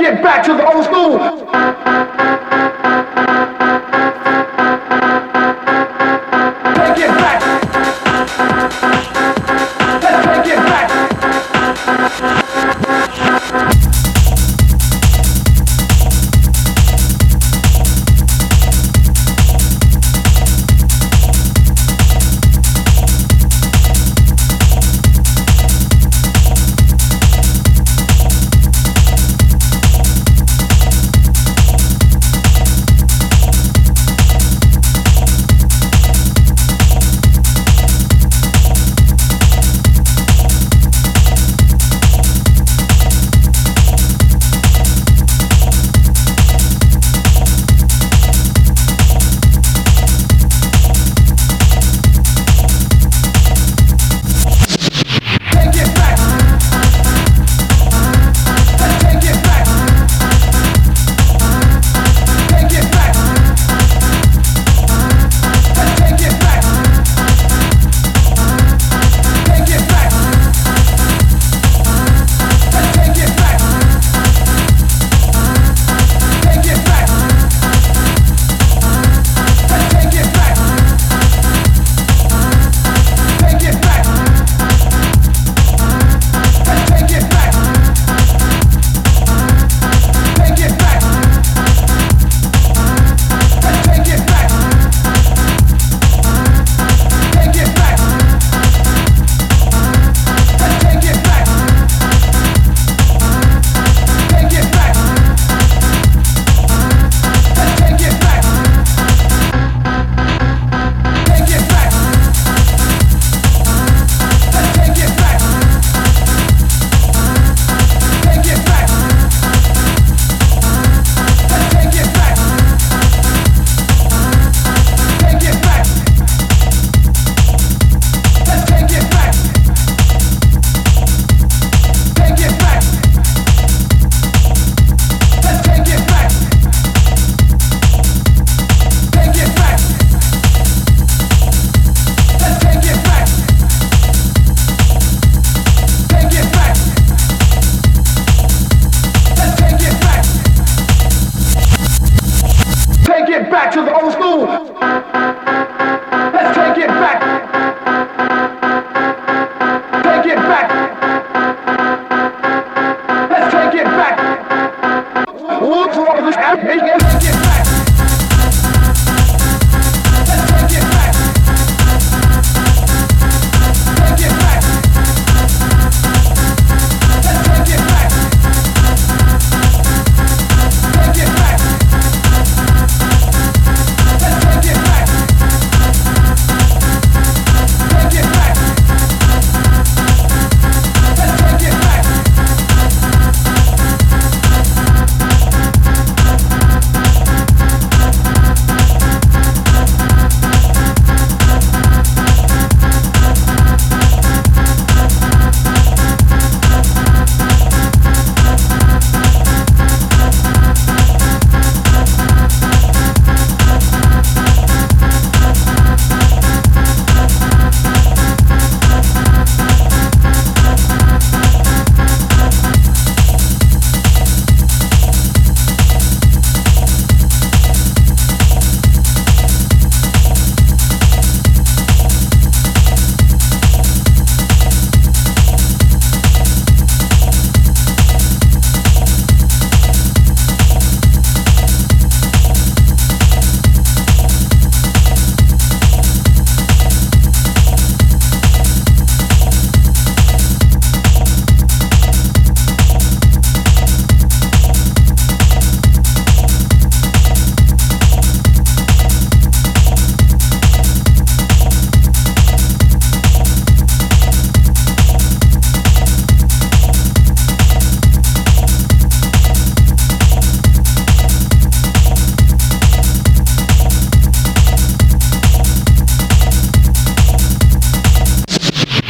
It back to the old school. Yes, yes, yes.